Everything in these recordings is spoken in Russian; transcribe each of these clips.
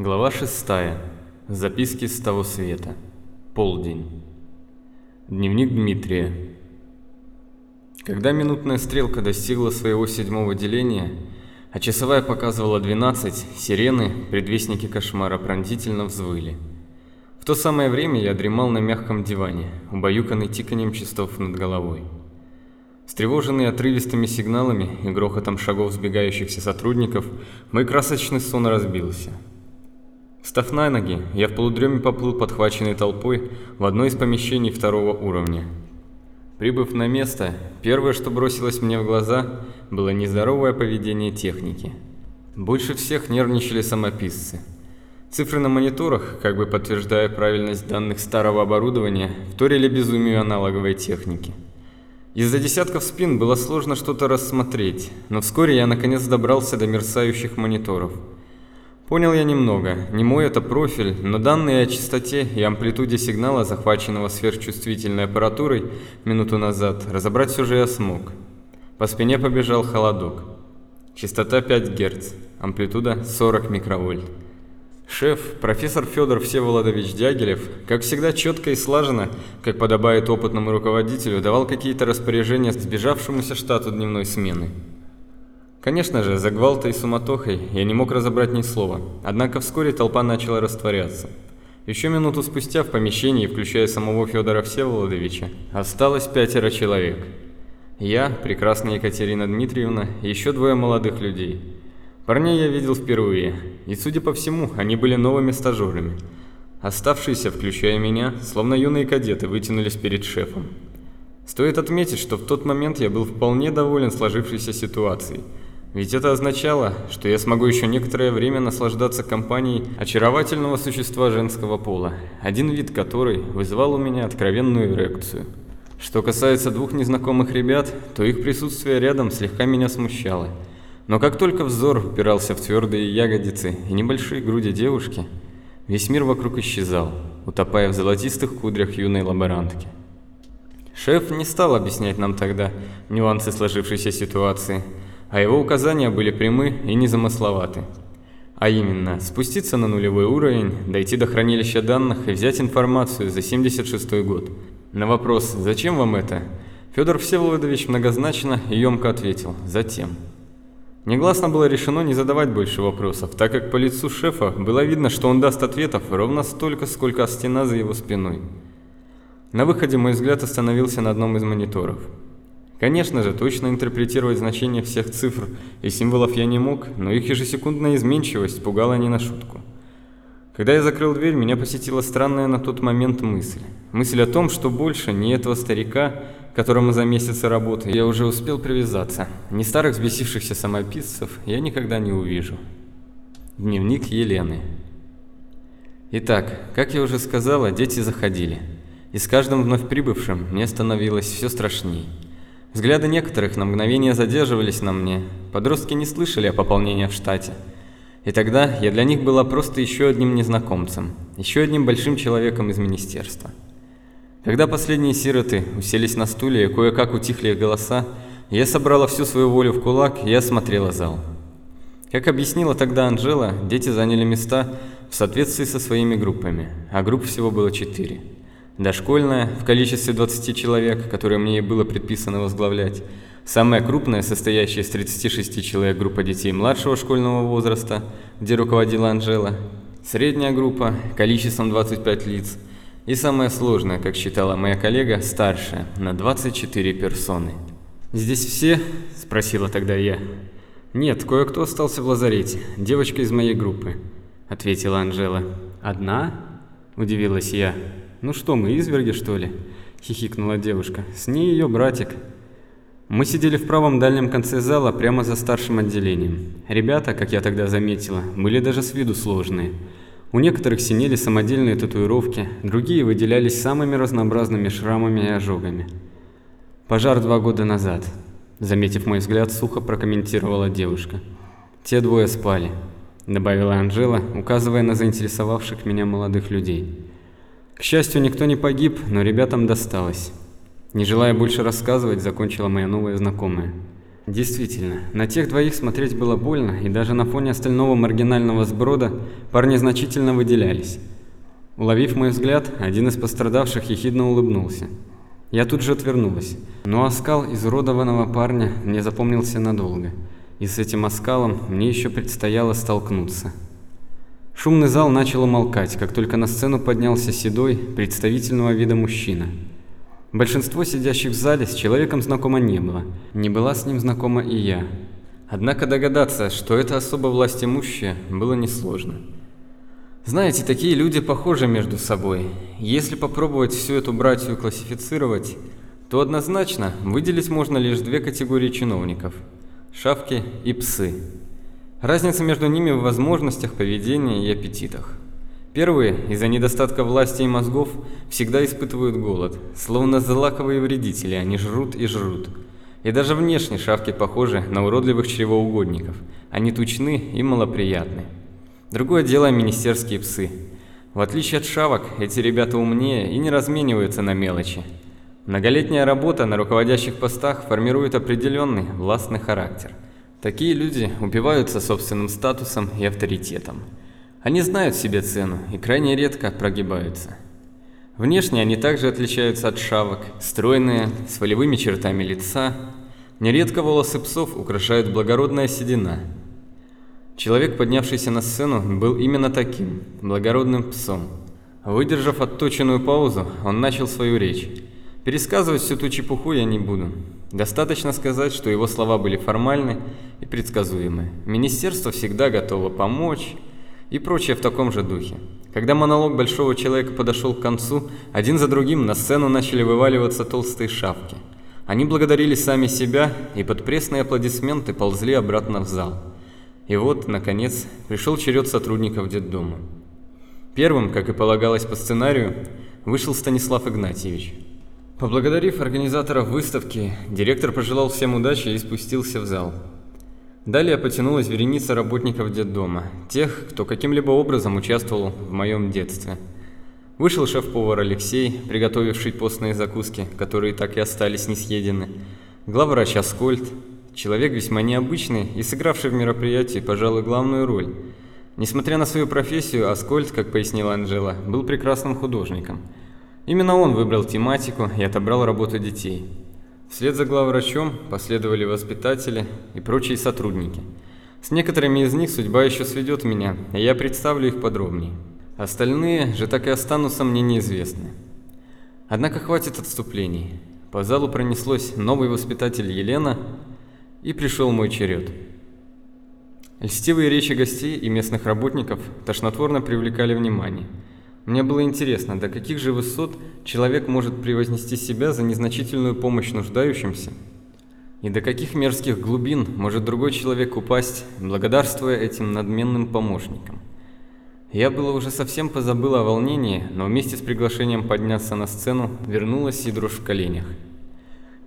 Глава 6. Записки с того света. Полдень. Дневник Дмитрия. Когда минутная стрелка достигла своего седьмого деления, а часовая показывала 12, сирены, предвестники кошмара, пронзительно взвыли. В то самое время я дремал на мягком диване, убаюканный тиканием часов над головой. Встревоженный отрывистыми сигналами и грохотом шагов сбегающихся сотрудников, мой красочный сон разбился. Встав на ноги, я в полудреме поплыл подхваченной толпой в одно из помещений второго уровня. Прибыв на место, первое, что бросилось мне в глаза, было нездоровое поведение техники. Больше всех нервничали самописцы. Цифры на мониторах, как бы подтверждая правильность данных старого оборудования, вторили безумию аналоговой техники. Из-за десятков спин было сложно что-то рассмотреть, но вскоре я наконец добрался до мерцающих мониторов. Понял я немного, не мой это профиль, но данные о частоте и амплитуде сигнала, захваченного сверхчувствительной аппаратурой минуту назад, разобрать все же я смог. По спине побежал холодок. Частота 5 Гц, амплитуда 40 микровольт. Шеф, профессор Федор Всеволодович Дягилев, как всегда четко и слаженно, как подобает опытному руководителю, давал какие-то распоряжения сбежавшемуся штату дневной смены. Конечно же, за гвалтой и суматохой я не мог разобрать ни слова, однако вскоре толпа начала растворяться. Еще минуту спустя в помещении, включая самого Федора Всеволодовича, осталось пятеро человек. Я, прекрасная Екатерина Дмитриевна и еще двое молодых людей. Парней я видел впервые, и, судя по всему, они были новыми стажерами. Оставшиеся, включая меня, словно юные кадеты, вытянулись перед шефом. Стоит отметить, что в тот момент я был вполне доволен сложившейся ситуацией – ведь это означало, что я смогу еще некоторое время наслаждаться компанией очаровательного существа женского пола, один вид которой вызывал у меня откровенную эрекцию. Что касается двух незнакомых ребят, то их присутствие рядом слегка меня смущало. Но как только взор упирался в твердые ягодицы и небольшие груди девушки, весь мир вокруг исчезал, утопая в золотистых кудрях юной лаборантки. Шеф не стал объяснять нам тогда нюансы сложившейся ситуации – а его указания были прямы и незамысловаты. А именно, спуститься на нулевой уровень, дойти до хранилища данных и взять информацию за 76 год. На вопрос «Зачем вам это?» Федор Всеволодович многозначно и емко ответил «Затем». Негласно было решено не задавать больше вопросов, так как по лицу шефа было видно, что он даст ответов ровно столько, сколько стена за его спиной. На выходе мой взгляд остановился на одном из мониторов – Конечно же, точно интерпретировать значение всех цифр и символов я не мог, но их ежесекундная изменчивость пугала не на шутку. Когда я закрыл дверь, меня посетила странная на тот момент мысль. Мысль о том, что больше ни этого старика, которому за месяцы работы я уже успел привязаться, ни старых взбесившихся самописцев я никогда не увижу. Дневник Елены. Итак, как я уже сказала, дети заходили. И с каждым вновь прибывшим мне становилось все страшней. Взгляды некоторых на мгновение задерживались на мне. Подростки не слышали о пополнении в штате. И тогда я для них была просто еще одним незнакомцем, еще одним большим человеком из министерства. Когда последние сироты уселись на стуле и кое-как утихли их голоса, я собрала всю свою волю в кулак и осмотрела зал. Как объяснила тогда Анжела, дети заняли места в соответствии со своими группами, а групп всего было четыре. Дошкольная, в количестве 20 человек, которые мне было предписано возглавлять. Самая крупная, состоящая из 36 человек группа детей младшего школьного возраста, где руководила Анжела. Средняя группа, количеством 25 лиц. И самая сложная, как считала моя коллега, старшая, на 24 персоны. «Здесь все?» – спросила тогда я. «Нет, кое-кто остался в лазарете, девочка из моей группы», – ответила Анжела. «Одна?» – удивилась я. «Ну что мы, изверги, что ли?» – хихикнула девушка. «С ней ее братик». Мы сидели в правом дальнем конце зала, прямо за старшим отделением. Ребята, как я тогда заметила, были даже с виду сложные. У некоторых синели самодельные татуировки, другие выделялись самыми разнообразными шрамами и ожогами. «Пожар два года назад», – заметив мой взгляд, сухо прокомментировала девушка. «Те двое спали», – добавила Анжела, указывая на заинтересовавших меня молодых людей. К счастью, никто не погиб, но ребятам досталось. Не желая больше рассказывать, закончила моя новая знакомая. Действительно, на тех двоих смотреть было больно, и даже на фоне остального маргинального сброда парни значительно выделялись. Уловив мой взгляд, один из пострадавших ехидно улыбнулся. Я тут же отвернулась, но оскал изуродованного парня мне запомнился надолго, и с этим оскалом мне еще предстояло столкнуться. Шумный зал начал умолкать, как только на сцену поднялся седой, представительного вида мужчина. Большинство сидящих в зале с человеком знакомо не было, не была с ним знакома и я. Однако догадаться, что это особо власть имущая, было несложно. Знаете, такие люди похожи между собой. Если попробовать всю эту братью классифицировать, то однозначно выделить можно лишь две категории чиновников – шавки и псы. Разница между ними в возможностях, поведении и аппетитах. Первые, из-за недостатка власти и мозгов, всегда испытывают голод. Словно злаковые вредители, они жрут и жрут. И даже внешне шавки похожи на уродливых чревоугодников. Они тучны и малоприятны. Другое дело министерские псы. В отличие от шавок, эти ребята умнее и не размениваются на мелочи. Многолетняя работа на руководящих постах формирует определенный властный характер – Такие люди убиваются собственным статусом и авторитетом. Они знают себе цену и крайне редко прогибаются. Внешне они также отличаются от шавок, стройные, с волевыми чертами лица. Нередко волосы псов украшают благородная седина. Человек, поднявшийся на сцену, был именно таким, благородным псом. Выдержав отточенную паузу, он начал свою речь. Пересказывать всю ту чепуху я не буду. Достаточно сказать, что его слова были формальны и предсказуемы. Министерство всегда готово помочь и прочее в таком же духе. Когда монолог большого человека подошел к концу, один за другим на сцену начали вываливаться толстые шапки. Они благодарили сами себя и под пресные аплодисменты ползли обратно в зал. И вот, наконец, пришел черед сотрудников детдома. Первым, как и полагалось по сценарию, вышел Станислав Игнатьевич – Поблагодарив организаторов выставки, директор пожелал всем удачи и спустился в зал. Далее потянулась вереница работников детдома, тех, кто каким-либо образом участвовал в моем детстве. Вышел шеф-повар Алексей, приготовивший постные закуски, которые так и остались несъедены. Главврач Аскольд, человек весьма необычный и сыгравший в мероприятии, пожалуй, главную роль. Несмотря на свою профессию, Аскольд, как пояснила Анжела, был прекрасным художником – Именно он выбрал тематику и отобрал работу детей. Вслед за главврачом последовали воспитатели и прочие сотрудники. С некоторыми из них судьба еще сведет меня, и я представлю их подробнее. Остальные же так и останутся мне неизвестны. Однако хватит отступлений. По залу пронеслось новый воспитатель Елена, и пришел мой черед. Льстивые речи гостей и местных работников тошнотворно привлекали внимание – мне было интересно, до каких же высот человек может превознести себя за незначительную помощь нуждающимся, и до каких мерзких глубин может другой человек упасть, благодарствуя этим надменным помощникам. Я было уже совсем позабыл о волнении, но вместе с приглашением подняться на сцену вернулась и дрожь в коленях.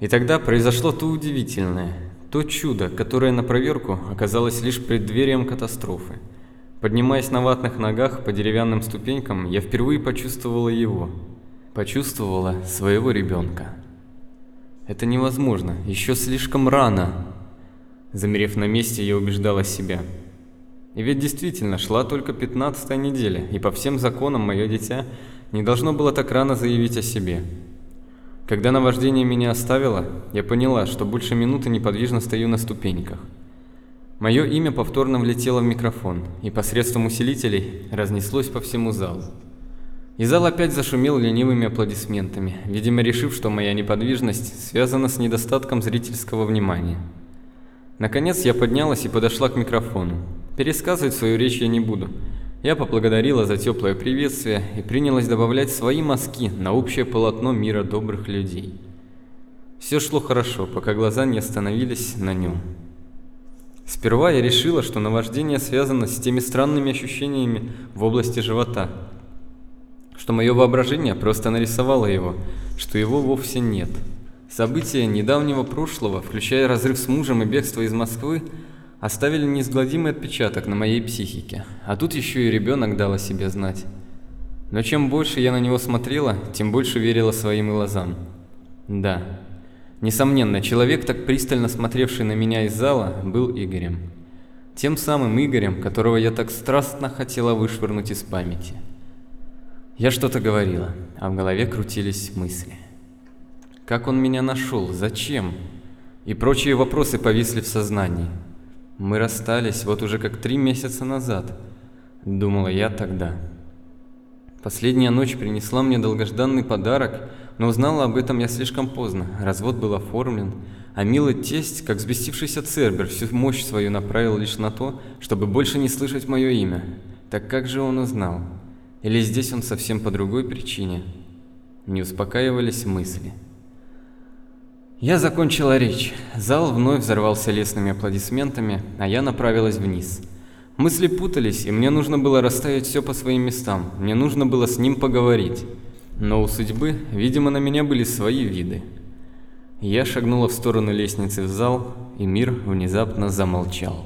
И тогда произошло то удивительное, то чудо, которое на проверку оказалось лишь преддверием катастрофы. Поднимаясь на ватных ногах по деревянным ступенькам, я впервые почувствовала его. Почувствовала своего ребенка. Это невозможно, еще слишком рано. Замерев на месте, я убеждала себя. И ведь действительно, шла только пятнадцатая неделя, и по всем законам мое дитя не должно было так рано заявить о себе. Когда наваждение меня оставило, я поняла, что больше минуты неподвижно стою на ступеньках. Мое имя повторно влетело в микрофон, и посредством усилителей разнеслось по всему залу. И зал опять зашумел ленивыми аплодисментами, видимо решив, что моя неподвижность связана с недостатком зрительского внимания. Наконец я поднялась и подошла к микрофону. Пересказывать свою речь я не буду. Я поблагодарила за теплое приветствие и принялась добавлять свои мазки на общее полотно мира добрых людей. Все шло хорошо, пока глаза не остановились на нем. Сперва я решила, что наваждение связано с теми странными ощущениями в области живота, что мое воображение просто нарисовало его, что его вовсе нет. События недавнего прошлого, включая разрыв с мужем и бегство из Москвы, оставили неизгладимый отпечаток на моей психике, а тут еще и ребенок дал о себе знать. Но чем больше я на него смотрела, тем больше верила своим глазам. Да, Несомненно, человек, так пристально смотревший на меня из зала, был Игорем. Тем самым Игорем, которого я так страстно хотела вышвырнуть из памяти. Я что-то говорила, а в голове крутились мысли. Как он меня нашел? Зачем? И прочие вопросы повисли в сознании. Мы расстались вот уже как три месяца назад, думала я тогда. Последняя ночь принесла мне долгожданный подарок, но узнала об этом я слишком поздно. Развод был оформлен, а милый тесть, как взбесившийся Цербер, всю мощь свою направил лишь на то, чтобы больше не слышать мое имя. Так как же он узнал? Или здесь он совсем по другой причине? Не успокаивались мысли. Я закончила речь. Зал вновь взорвался лестными аплодисментами, а я направилась вниз. Мысли путались, и мне нужно было расставить все по своим местам. Мне нужно было с ним поговорить. Но у судьбы, видимо, на меня были свои виды. Я шагнула в сторону лестницы в зал, и мир внезапно замолчал.